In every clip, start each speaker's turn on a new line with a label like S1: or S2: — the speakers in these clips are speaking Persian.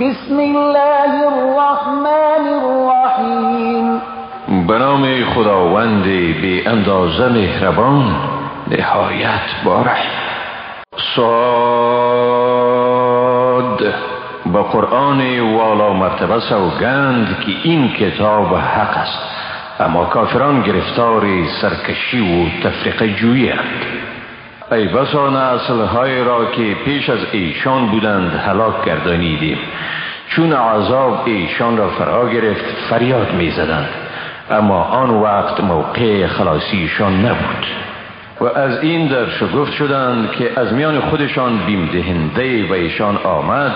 S1: بسم الله الرحمن الرحیم
S2: به نام خداوند بی اندازه مهربان نهایت باره صاد. با قرآن والا مرتبه سوگند که این کتاب حق است. اما کافران گرفتار سرکشی و تفریق جویی هست ای بسا های را که پیش از ایشان بودند هلاک گردانیدیم. چون عذاب ایشان را فرا گرفت فریاد می زدند اما آن وقت موقع خلاصیشان نبود. و از این در شگفت شدند که از میان خودشان بیم دهنده و ایشان آمد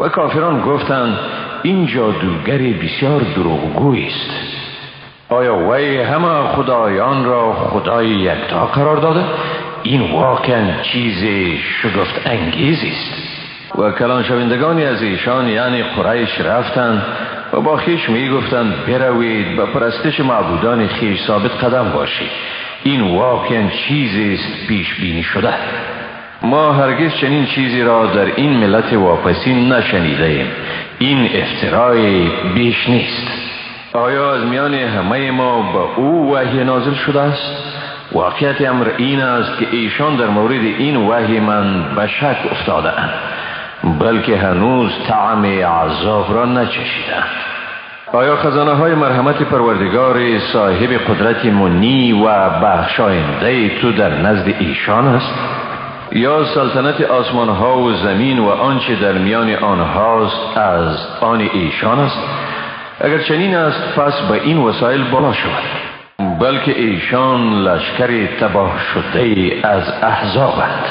S2: و کافران گفتند این جادوگر بسیار دروغگوی است. آیا وی همه خدایان را خدای یکتا قرار داده؟ این واقعا چیز شگفت انگیز است. و کلان شوندگانی از ایشان یعنی قریش رفتند و با خیش می گفتند بروید به پرستش معبودان خیش ثابت قدم باشید. این واقعا چیزی است پیش بینی شده. ما هرگز چنین چیزی را در این ملت واپسی نشنیده ایم این افترای بیش نیست. آیا از میان همه ما به او وحی نازل شده است؟ واقعیت امر این است که ایشان در مورد این وحی من به شک افتاده بلکه هنوز طعم عذاب را نچشیدند آیا خزانه های مرحمت پروردگار صاحب قدرت منی و بخشاینده تو در نزد ایشان است؟ یا سلطنت آسمان ها و زمین و آنچه در میان آنهاست از آن ایشان است؟ اگر چنین است پس به این وسایل بالا شود بلکه ایشان لشکر تباه شده. از احزابند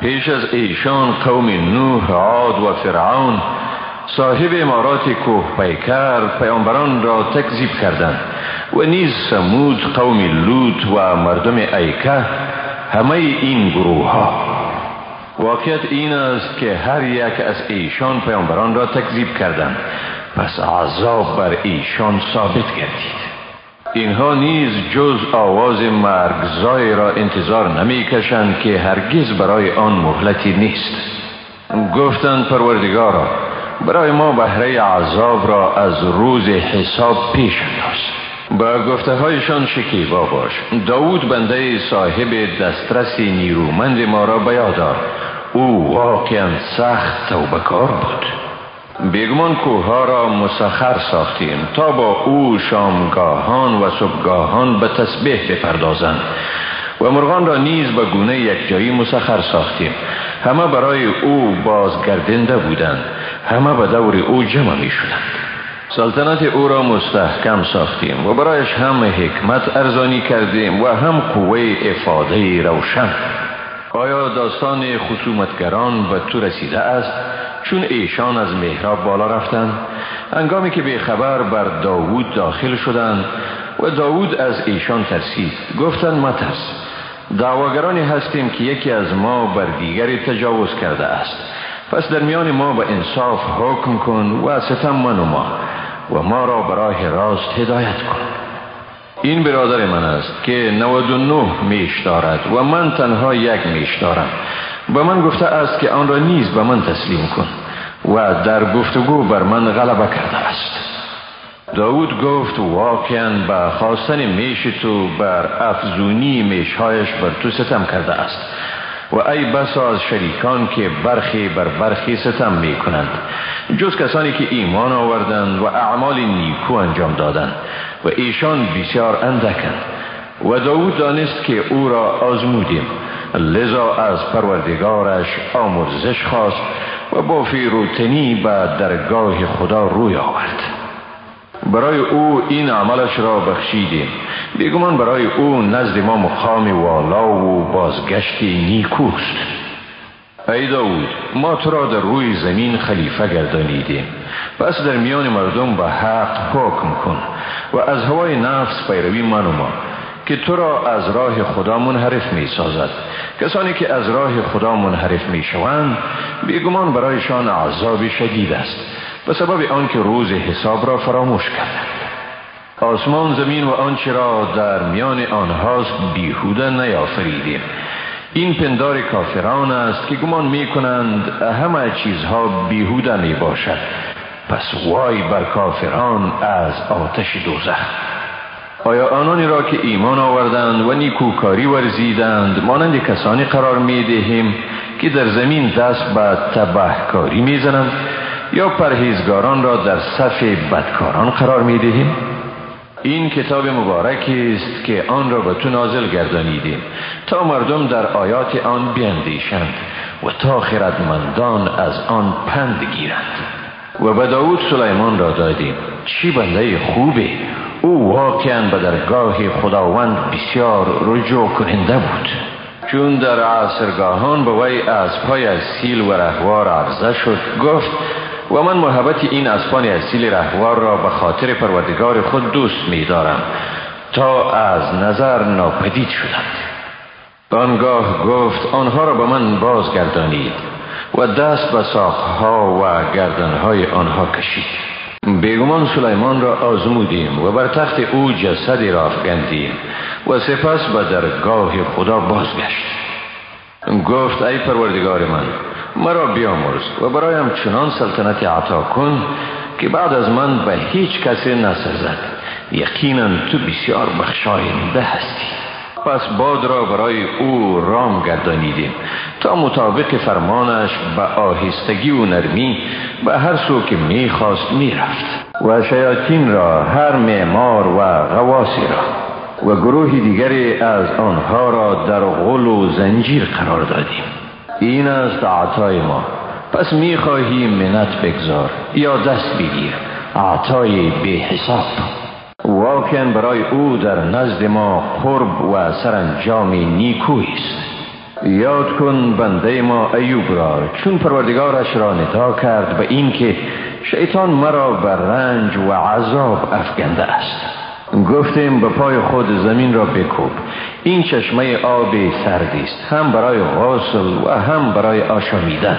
S2: پیش از ایشان قوم نوح عاد و فرعون صاحب امارات کوه پیکر پیامبران را تکذیب کردند و نیز سمود قوم لوط و مردم ایکه همه این گروه ها واقعیت این است که هر یک از ایشان پیامبران را تکذیب کردند. پس عذاب بر ایشان ثابت گردید. اینها نیز جز آواز مرگزای را انتظار نمی کشند که هرگز برای آن مهلتی نیست. گفتند پروردگارا برای ما بهره عذاب را از روز حساب پیش انداز. با گفته هایشان شکیبا باش. داود بنده صاحب دسترس نیرومند ما را بیادار. او واقعا سخت توبکار بود. بیگمان کوه را مسخر ساختیم تا با او شامگاهان و صبحگاهان به تسبیح بپردازند و مرغان را نیز به گونه یک جایی مسخر ساختیم. همه برای او بازگردنده بودند. همه به دور او جمع می شدند سلطنت او را مستحکم ساختیم و برایش هم حکمت ارزانی کردیم و هم قوه افاده روشن. آیا داستان خصومتگران به تو رسیده است؟ چون ایشان از محراب بالا رفتند انگامی که به خبر بر داوود داخل شدند و داوود از ایشان ترسید. گفتند مترس دعواگرانی هستیم که یکی از ما بر دیگری تجاوز کرده است. پس در میان ما به انصاف حکم کن و ستم من و ما و ما را برای راست هدایت کن. این برادر من است که 99 میش دارد و من تنها یک میش دارم. به من گفته است که آن را نیز به من تسلیم کن و در گفتگو بر من غلبه کرده است. داود گفت واقعا به خواستن میش تو بر افزونی میشهایش بر تو ستم کرده است. و ای بسا از شریکان که برخی بر برخی ستم می کنند جز کسانی که ایمان آوردند و اعمال نیکو انجام دادند. و ایشان بسیار اندکند. و داود دانست که او را آزمودیم. لذا از پروردگارش آمرزش خواست و با فیروتنی به درگاه خدا روی آورد. برای او این عملش را بخشیدیم. بیگمان برای او نزد ما مقام والا و بازگشتی نیکوست ای داود ما تو را در روی زمین خلیفه گردانیدیم. پس در میان مردم به حق حکم کن و از هوای نفس پیروی ما. که تو را از راه خدا منحرف می سازد کسانی که از راه خدا منحرف می شوند بیگمان برایشان عذاب شدید است. به سبب آنکه روز حساب را فراموش کردند. آسمان زمین و آنچه را در میان آنهاست بیهوده نیافریدیم. این پندار کافران است که گمان می کنند همه چیزها بیهوده می باشد پس وای بر کافران از آتش دوزخ. آیا آنانی را که ایمان آوردند و نیکوکاری ورزیدند مانند کسانی قرار می دهیم که در زمین دست به تبهکاری می زنند یا پرهیزگاران را در صف بدکاران قرار می دهیم این کتاب مبارکی است که آن را به تو نازل گردانیدیم تا مردم در آیات آن بیندیشند و تا خردمندان از آن پند گیرند. و به داود سلیمان را دادیم. چی بنده خوبه! او واقعا به درگاه خداوند بسیار رجوع کننده بود. چون در عصرگاهان به وی از پای سیل و رهوار عرضه شد گفت و من محبت این اسبان اصیل رهوار را به خاطر پروردگار خود دوست می دارم تا از نظر ناپدید شدند. آنگاه گفت آنها را به من بازگردانید و دست به ساقها و گردنهای آنها کشید. بیگمان سلیمان را آزمودیم و بر تخت او جسدی را افگندیم و سپس به درگاه خدا بازگشت. گفت ای پروردگار من مرا بیامرز و برایم چنان سلطنت عطا کن که بعد از من به هیچ کسی نسزد یقینا تو بسیار بخشاینده هستی. پس باد را برای او رام گردانیدیم تا مطابق فرمانش به آهستگی و نرمی به هر سو که می‌خواست می‌رفت. و شیاطین را هر معمار و غواسی را و گروه دیگری از آنها را در غل و زنجیر قرار دادیم. این است عطای ما. پس می‌خواهی منت بگذار یا دست بگیر. عطای به حساب. واقعا برای او در نزد ما قرب و سرانجام نیکوی است. یاد کن بنده ما ایوب را چون پروردگارش را ندا کرد به اینکه شیطان مرا بر رنج و عذاب افگنده است. گفتیم به پای خود زمین را بکوب. این چشمه آب سردی است هم برای غسل و هم برای آشامیدن.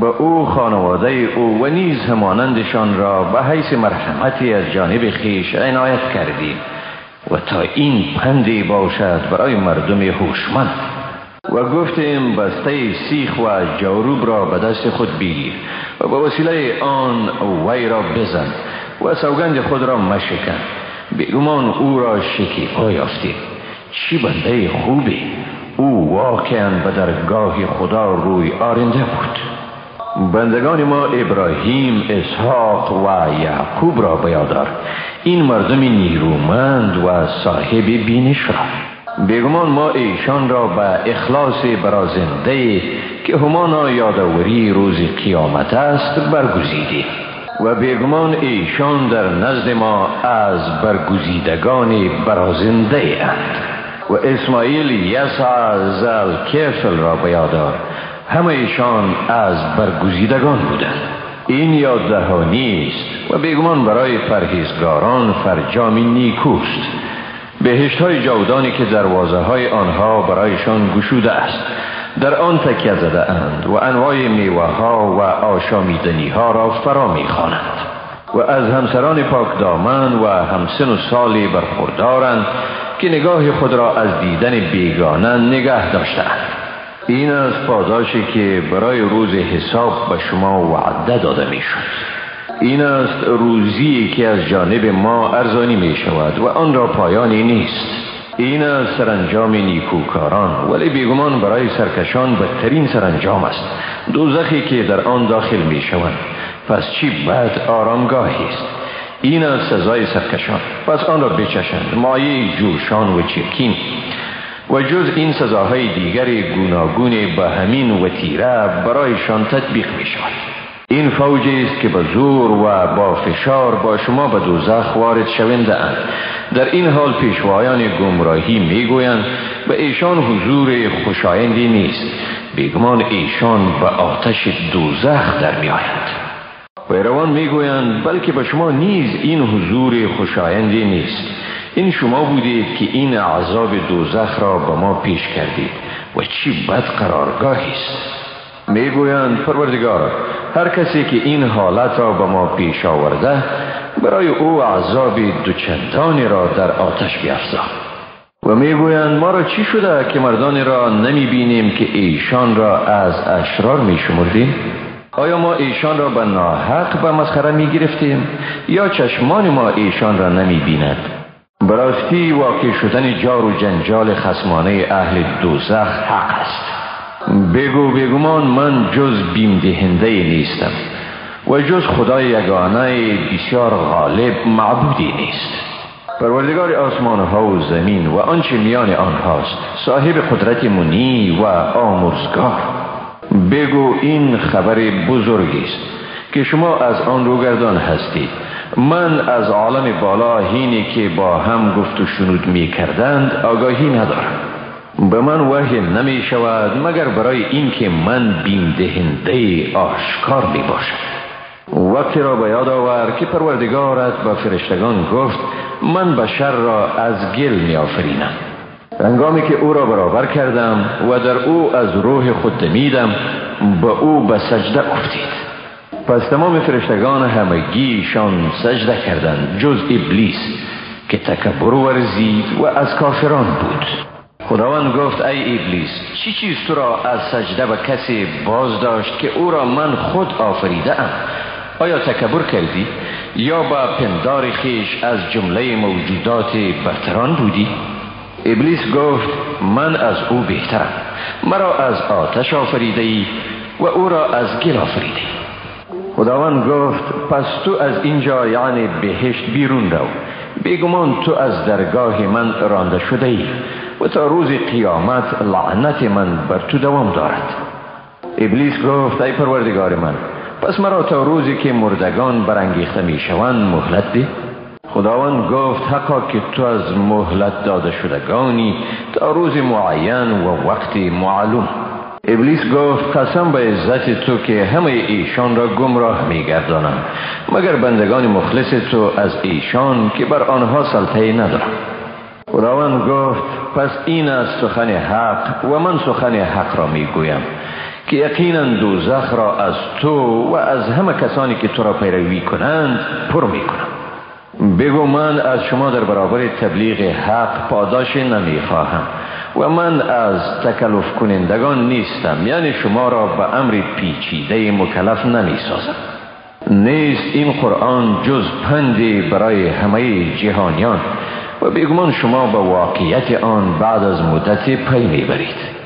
S2: به او خانواده او و نیز همانندشان را به حیث مرحمتی از جانب خیش عنایت کردیم و تا این پندی باشد برای مردم هوشمند. و گفتیم بسته سیخ و جاروب را به دست خود بگیر و به وسیله آن وی را بزن و سوگند خود را مشکن. بیگمان او را شکیفا یافتیم. چی بنده خوبی؟ او واقعا به درگاه خدا روی آرنده بود. بندگان ما ابراهیم اسحاق و یعقوب را بیادار این مردم نیرومند و صاحب بینش را. بیگمان ما ایشان را به اخلاص برازنده که همانا یادوری روز قیامت است برگزیدیم. و بیگمان ایشان در نزد ما از برگزیدگان برازنده اند. و اسماعیل یسع زل کفل را بیادار همه ایشان از برگزیدگان بودند. این یاد دهانی است و بیگمان برای پرهیزگاران فرجام نیکوست. بهشت های جاودانی که دروازه های آنها برایشان گشوده است در آن تکیه زده اند و انواع میوه ها و آشامیدنی ها را فرا می خوانند و از همسران پاک دامن و همسن و سالی برخوردارند که نگاه خود را از دیدن بیگانه نگه داشتند. این از پاداشی که برای روز حساب به شما وعده داده می شد این است روزی که از جانب ما ارزانی می شود و آن را پایانی نیست. این از سرانجام نیکوکاران ولی بیگمان برای سرکشان بدترین سرانجام است. دوزخی که در آن داخل می شوند. پس چی بد آرامگاهی است؟ این از سزای سرکشان. پس آن را بچشند. مایه جوشان و چرکین و جز این سزاهای دیگر گوناگون به همین وطیره برایشان تطبیق می شود. این فوجی است که به زور و با فشار با شما به دوزخ وارد شونده اند. در این حال پیشوایان گمراهی می‌گویند به ایشان حضور خوشایندی نیست. بیگمان ایشان به آتش دوزخ در میآیند. پیروان می‌گویند بلکه به شما نیز این حضور خوشایندی نیست. این شما بودید که این عذاب دوزخ را به ما پیش کردید و چی بد قرارگاهی است. می‌گویند پروردگار هر کسی که این حالت را به ما پیش آورده برای او عذاب دوچندانی را در آتش بیافزا و می‌گویند ما را چی شده که مردانی را نمی بینیم که ایشان را از اشرار می شمردیم؟ آیا ما ایشان را به ناحق به مسخره می گرفتیم یا چشمان ما ایشان را نمی بیند؟ براستی واقع شدن جار و جنجال خسمانه اهل دوزخ حق است بگو بگومان من جز بیم دهنده نیستم و جز خدای یگانه بسیار غالب معبودی نیست. پروردگار آسمان ها و زمین و آنچه میان آنهاست صاحب قدرت منی و آمرزگار بگو این خبر بزرگی است که شما از آن روگردان هستید. من از عالم بالا هینی که با هم گفت و شنود می کردند آگاهی ندارم. به من وحی نمی شود مگر برای اینکه من بیم دهنده آشکار می باشم وقتی را به یاد آور که پروردگارت به فرشتگان گفت من بشر را از گل می آفرینم رنگامی که او را برابر کردم و در او از روح خود دمیدم به او به سجده افتید. پس تمام فرشتگان همگیشان سجده کردند جز ابلیس که تکبر ورزید و از کافران بود. خداوند گفت ای ابلیس چی چیز تو را از سجده به کسی باز داشت که او را من خود آفریده ام آیا تکبر کردی؟ یا با پندار خیش از جمله موجودات برتران بودی؟ ابلیس گفت من از او بهترم. مرا از آتش آفریده ای و او را از گل آفریده خداوند گفت پس تو از اینجا یعنی بهشت بیرون رو. بیگمان تو از درگاه من رانده شده ای و تا روز قیامت لعنت من بر تو دوام دارد. ابلیس گفت ای پروردگار من پس مرا تا روزی که مردگان برانگیخته می شوند مهلت دی خداوند گفت حقا که تو از مهلت داده شدگانی تا روز معین و وقت معلوم. ابلیس گفت قسم به عزت تو که همه ایشان را گمراه می گردانم مگر بندگان مخلص تو از ایشان که بر آنها سلطه ندارم خداوند گفت پس این از سخن حق و من سخن حق را می گویم که یقینا دوزخ را از تو و از همه کسانی که تو را پیروی کنند پر می کنم بگو من از شما در برابر تبلیغ حق پاداش نمی خواهم و من از تکلف کنندگان نیستم یعنی شما را به امر پیچیده مکلف نمی سازم نیست این قرآن جز پندی برای همه جهانیان. و بگمان شما به واقعیت آن بعد از مدت پی برید